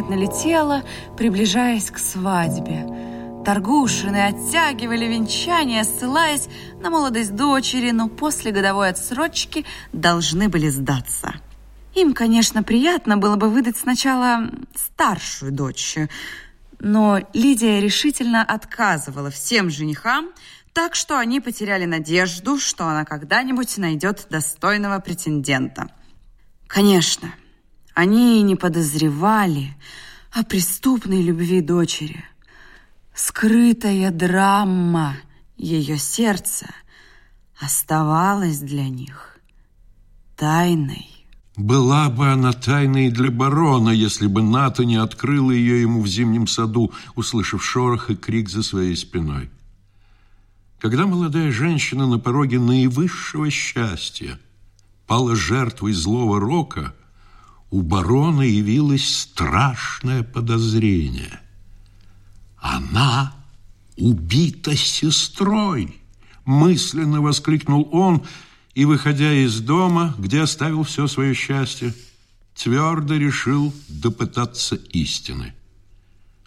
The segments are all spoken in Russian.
незаметно летела, приближаясь к свадьбе. Торгушины оттягивали венчание, ссылаясь на молодость дочери, но после годовой отсрочки должны были сдаться. Им, конечно, приятно было бы выдать сначала старшую дочь, но Лидия решительно отказывала всем женихам, так что они потеряли надежду, что она когда-нибудь найдет достойного претендента. Конечно, они и не подозревали о преступной любви дочери. Скрытая драма ее сердца оставалась для них тайной. Была бы она тайной для барона, если бы Ната не открыла ее ему в зимнем саду, услышав шорох и крик за своей спиной. Когда молодая женщина на пороге наивысшего счастья пала жертвой злого рока – у барона явилось страшное подозрение. Она убита сестрой, мысленно воскликнул он и, выходя из дома, где оставил все свое счастье, твердо решил допытаться истины.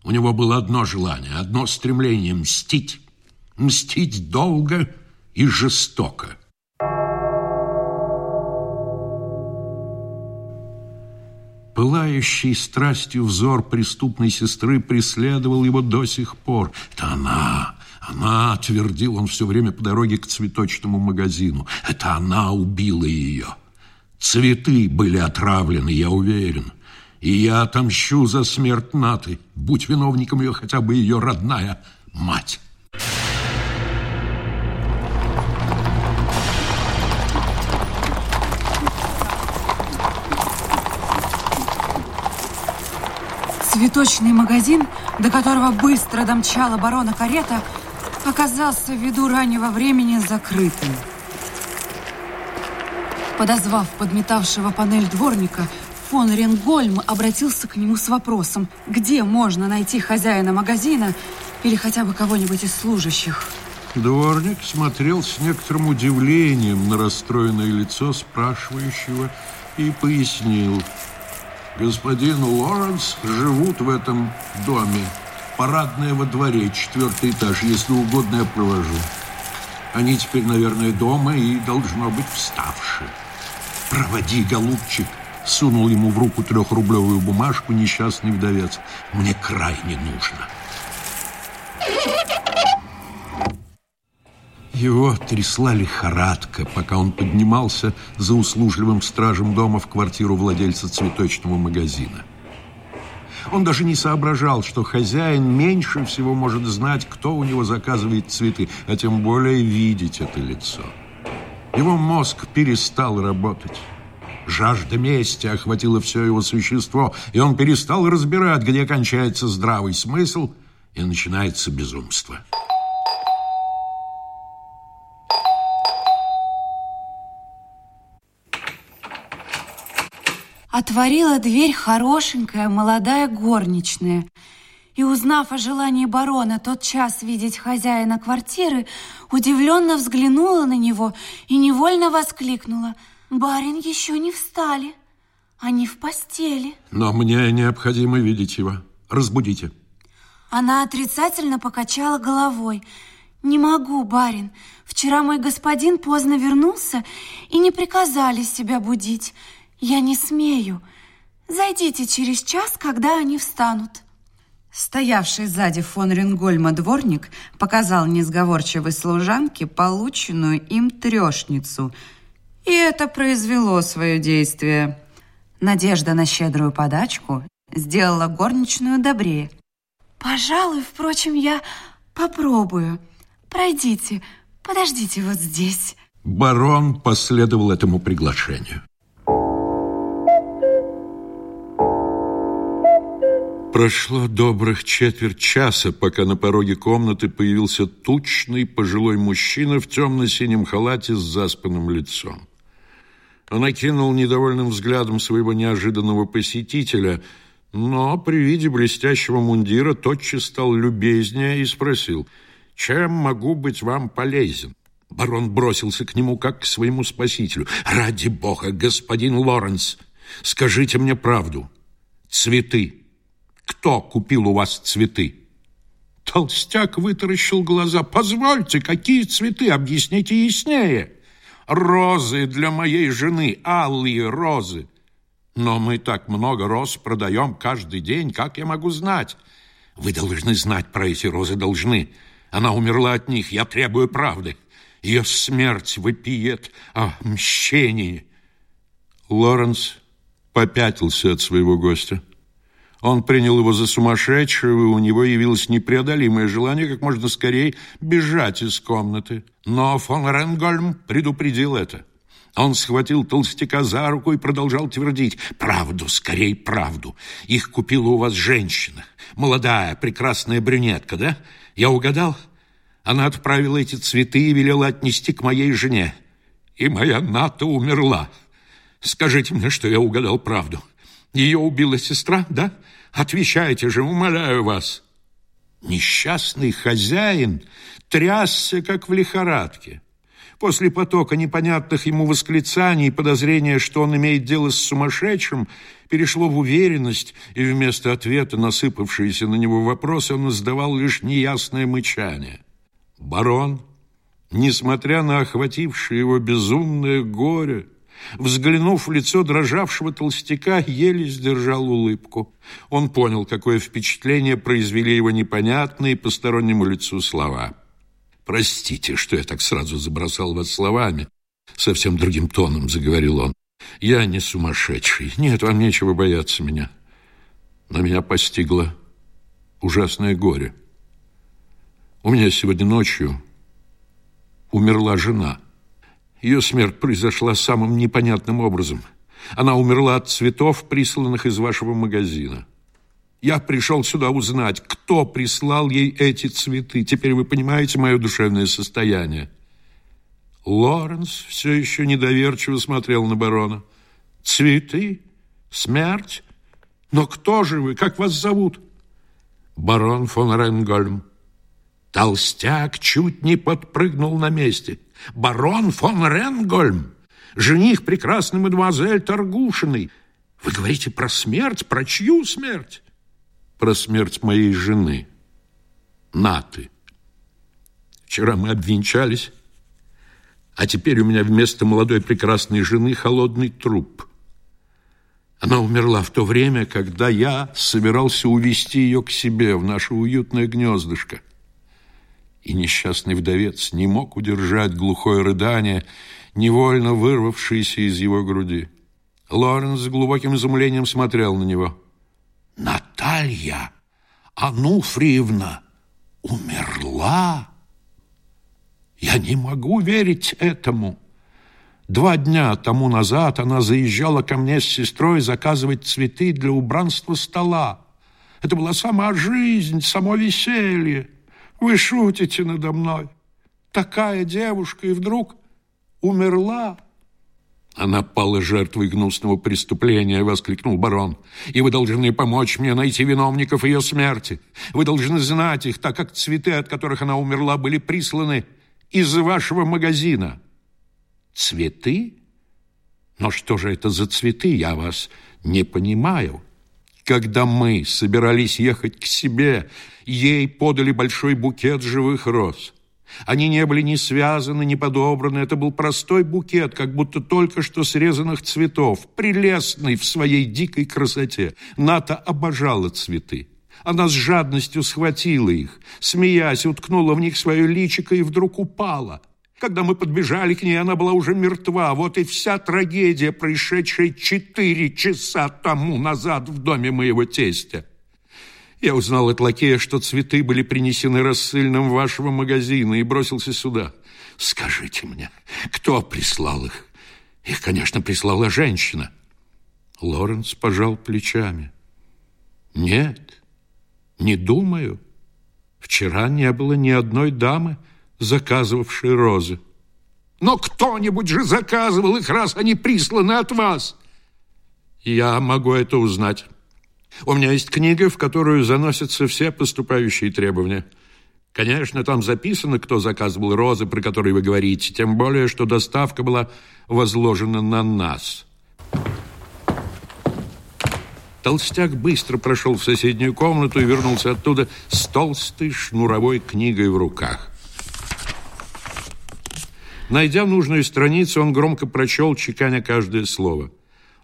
У него было одно желание, одно стремление – мстить. Мстить долго и жестоко – пылающий страстью взор преступной сестры преследовал его до сих пор. Это она, она, твердил он все время по дороге к цветочному магазину. Это она убила ее. Цветы были отравлены, я уверен. И я отомщу за смерть Наты. Будь виновником ее хотя бы ее родная мать. Цветочный магазин, до которого быстро домчала барона карета, оказался ввиду раннего времени закрытым. Подозвав подметавшего панель дворника, фон Ренгольм обратился к нему с вопросом, где можно найти хозяина магазина или хотя бы кого-нибудь из служащих. Дворник смотрел с некоторым удивлением на расстроенное лицо спрашивающего и пояснил – Господин Лоренс живут в этом доме. Парадное во дворе, четвертый этаж, если угодно я провожу. Они теперь, наверное, дома и, должно быть, вставши. Проводи, голубчик, сунул ему в руку трехрублевую бумажку несчастный вдовец. Мне крайне нужно. Его трясла лихорадка, пока он поднимался за услужливым стражем дома в квартиру владельца цветочного магазина. Он даже не соображал, что хозяин меньше всего может знать, кто у него заказывает цветы, а тем более видеть это лицо. Его мозг перестал работать. Жажда мести охватила все его существо, и он перестал разбирать, где кончается здравый смысл и начинается безумство. отворила дверь хорошенькая молодая горничная. И, узнав о желании барона тот час видеть хозяина квартиры, удивленно взглянула на него и невольно воскликнула. «Барин еще не встали, они в постели». «Но мне необходимо видеть его. Разбудите». Она отрицательно покачала головой. «Не могу, барин. Вчера мой господин поздно вернулся и не приказали себя будить. Я не смею. Зайдите через час, когда они встанут. Стоявший сзади фон Рингольма дворник показал несговорчивой служанке полученную им трешницу. И это произвело свое действие. Надежда на щедрую подачку сделала горничную добрее. «Пожалуй, впрочем, я попробую. Пройдите, подождите вот здесь». Барон последовал этому приглашению. Прошло добрых четверть часа, пока на пороге комнаты появился тучный пожилой мужчина в темно-синем халате с заспанным лицом. Он окинул недовольным взглядом своего неожиданного посетителя, но при виде блестящего мундира тотчас стал любезнее и спросил, «Чем могу быть вам полезен?» Барон бросился к нему, как к своему спасителю. «Ради бога, господин Лоренс, скажите мне правду. Цветы!» Кто купил у вас цветы? Толстяк вытаращил глаза. Позвольте, какие цветы? Объясните яснее. Розы для моей жены, алые розы. Но мы так много роз продаем каждый день, как я могу знать? Вы должны знать про эти розы, должны. Она умерла от них, я требую правды. Ее смерть вопиет о мщении. Лоренс попятился от своего гостя. Он принял его за сумасшедшего, и у него явилось непреодолимое желание как можно скорее бежать из комнаты. Но фон Ренгольм предупредил это. Он схватил толстяка за руку и продолжал твердить «Правду, скорей правду! Их купила у вас женщина, молодая, прекрасная брюнетка, да? Я угадал? Она отправила эти цветы и велела отнести к моей жене. И моя Ната умерла. Скажите мне, что я угадал правду. Ее убила сестра, да?» Отвечайте же, умоляю вас. Несчастный хозяин трясся, как в лихорадке. После потока непонятных ему восклицаний и подозрения, что он имеет дело с сумасшедшим, перешло в уверенность, и вместо ответа насыпавшиеся на него вопросы он издавал лишь неясное мычание. Барон, несмотря на охватившее его безумное горе, Взглянув в лицо дрожавшего толстяка, еле сдержал улыбку. Он понял, какое впечатление произвели его непонятные постороннему лицу слова. «Простите, что я так сразу забросал вас словами», — совсем другим тоном заговорил он. «Я не сумасшедший. Нет, вам нечего бояться меня. Но меня постигло ужасное горе. У меня сегодня ночью умерла жена». Ее смерть произошла самым непонятным образом. Она умерла от цветов, присланных из вашего магазина. Я пришел сюда узнать, кто прислал ей эти цветы. Теперь вы понимаете мое душевное состояние. Лоренс все еще недоверчиво смотрел на барона. «Цветы? Смерть? Но кто же вы? Как вас зовут?» «Барон фон Ренгольм». Толстяк чуть не подпрыгнул на месте – барон фон Ренгольм, жених прекрасный мадемуазель Торгушиной. Вы говорите про смерть, про чью смерть? Про смерть моей жены, Наты. Вчера мы обвенчались, а теперь у меня вместо молодой прекрасной жены холодный труп. Она умерла в то время, когда я собирался увести ее к себе в наше уютное гнездышко и несчастный вдовец не мог удержать глухое рыдание, невольно вырвавшееся из его груди. Лоренс с глубоким изумлением смотрел на него. «Наталья Ануфриевна умерла? Я не могу верить этому!» Два дня тому назад она заезжала ко мне с сестрой заказывать цветы для убранства стола. Это была сама жизнь, само веселье. Вы шутите надо мной. Такая девушка и вдруг умерла. Она пала жертвой гнусного преступления, воскликнул барон. И вы должны помочь мне найти виновников ее смерти. Вы должны знать их, так как цветы, от которых она умерла, были присланы из вашего магазина. Цветы? Но что же это за цветы? Я вас не понимаю. Когда мы собирались ехать к себе, ей подали большой букет живых роз. Они не были ни связаны, ни подобраны. Это был простой букет, как будто только что срезанных цветов, прелестный в своей дикой красоте. Ната обожала цветы. Она с жадностью схватила их, смеясь, уткнула в них свое личико и вдруг упала – когда мы подбежали к ней, она была уже мертва. Вот и вся трагедия, происшедшая четыре часа тому назад в доме моего тестя. Я узнал от лакея, что цветы были принесены рассыльным вашего магазина и бросился сюда. Скажите мне, кто прислал их? Их, конечно, прислала женщина. Лоренс пожал плечами. Нет, не думаю. Вчера не было ни одной дамы, заказывавшие розы. Но кто-нибудь же заказывал их, раз они присланы от вас. Я могу это узнать. У меня есть книга, в которую заносятся все поступающие требования. Конечно, там записано, кто заказывал розы, про которые вы говорите, тем более, что доставка была возложена на нас. Толстяк быстро прошел в соседнюю комнату и вернулся оттуда с толстой шнуровой книгой в руках. Найдя нужную страницу, он громко прочел, чеканя каждое слово.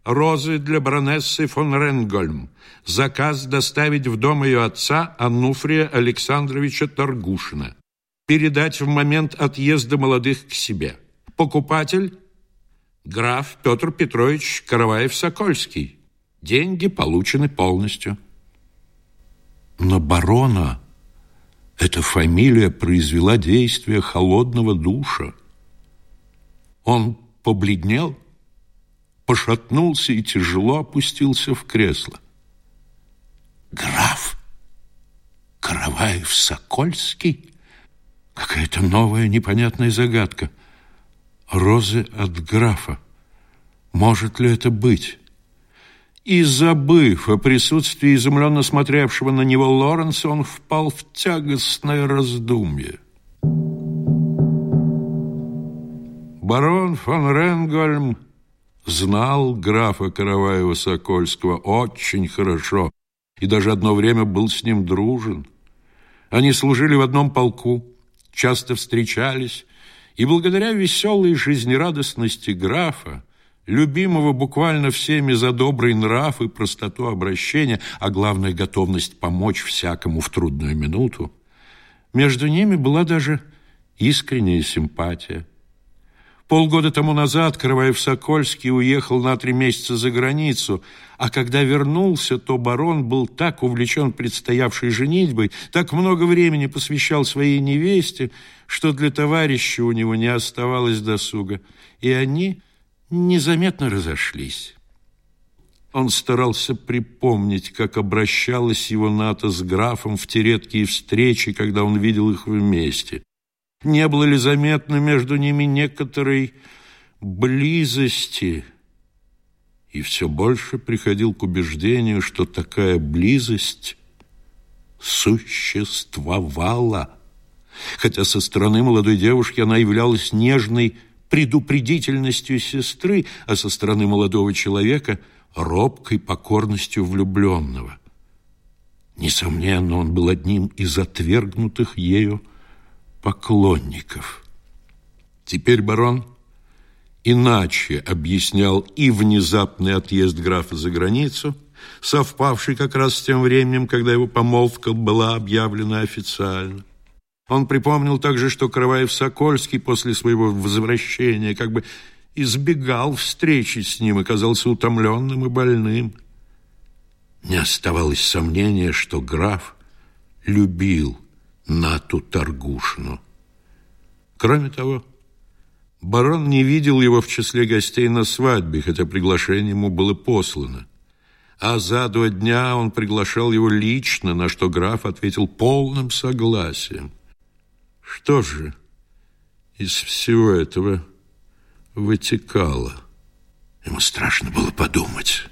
«Розы для баронессы фон Ренгольм. Заказ доставить в дом ее отца Ануфрия Александровича Торгушина. Передать в момент отъезда молодых к себе. Покупатель – граф Петр Петрович Караваев-Сокольский. Деньги получены полностью». Но барона... Эта фамилия произвела действие холодного душа. Он побледнел, пошатнулся и тяжело опустился в кресло. «Граф Караваев-Сокольский?» Какая-то новая непонятная загадка. Розы от графа. Может ли это быть? И забыв о присутствии изумленно смотревшего на него Лоренса, он впал в тягостное раздумье. барон фон Ренгольм знал графа Караваева-Сокольского очень хорошо и даже одно время был с ним дружен. Они служили в одном полку, часто встречались, и благодаря веселой жизнерадостности графа, любимого буквально всеми за добрый нрав и простоту обращения, а главное готовность помочь всякому в трудную минуту, между ними была даже искренняя симпатия. Полгода тому назад Караваев-Сокольский уехал на три месяца за границу, а когда вернулся, то барон был так увлечен предстоявшей женитьбой, так много времени посвящал своей невесте, что для товарища у него не оставалось досуга, и они незаметно разошлись. Он старался припомнить, как обращалась его Ната с графом в те редкие встречи, когда он видел их вместе. Не было ли заметно между ними некоторой близости? И все больше приходил к убеждению, что такая близость существовала. Хотя со стороны молодой девушки она являлась нежной предупредительностью сестры, а со стороны молодого человека – робкой покорностью влюбленного. Несомненно, он был одним из отвергнутых ею поклонников. Теперь барон иначе объяснял и внезапный отъезд графа за границу, совпавший как раз с тем временем, когда его помолвка была объявлена официально. Он припомнил также, что Караваев-Сокольский после своего возвращения как бы избегал встречи с ним, оказался утомленным и больным. Не оставалось сомнения, что граф любил на ту торгушну. Кроме того, барон не видел его в числе гостей на свадьбе, хотя приглашение ему было послано. А за два дня он приглашал его лично, на что граф ответил полным согласием. Что же из всего этого вытекало? Ему страшно было подумать.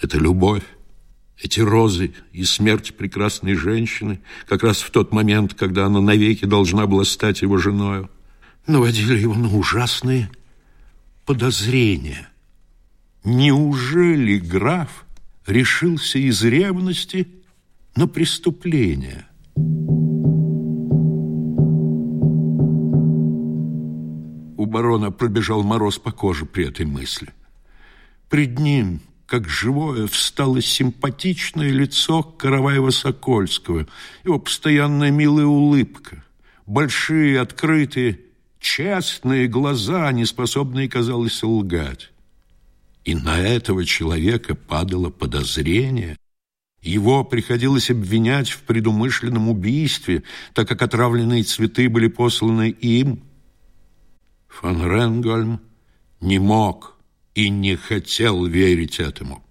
Это любовь эти розы и смерть прекрасной женщины, как раз в тот момент, когда она навеки должна была стать его женою, наводили его на ужасные подозрения. Неужели граф решился из ревности на преступление? У барона пробежал мороз по коже при этой мысли. Пред ним как живое, встало симпатичное лицо Караваева-Сокольского, его постоянная милая улыбка, большие, открытые, честные глаза, не способные, казалось, лгать. И на этого человека падало подозрение. Его приходилось обвинять в предумышленном убийстве, так как отравленные цветы были посланы им. Фан Ренгольм не мог и не хотел верить этому.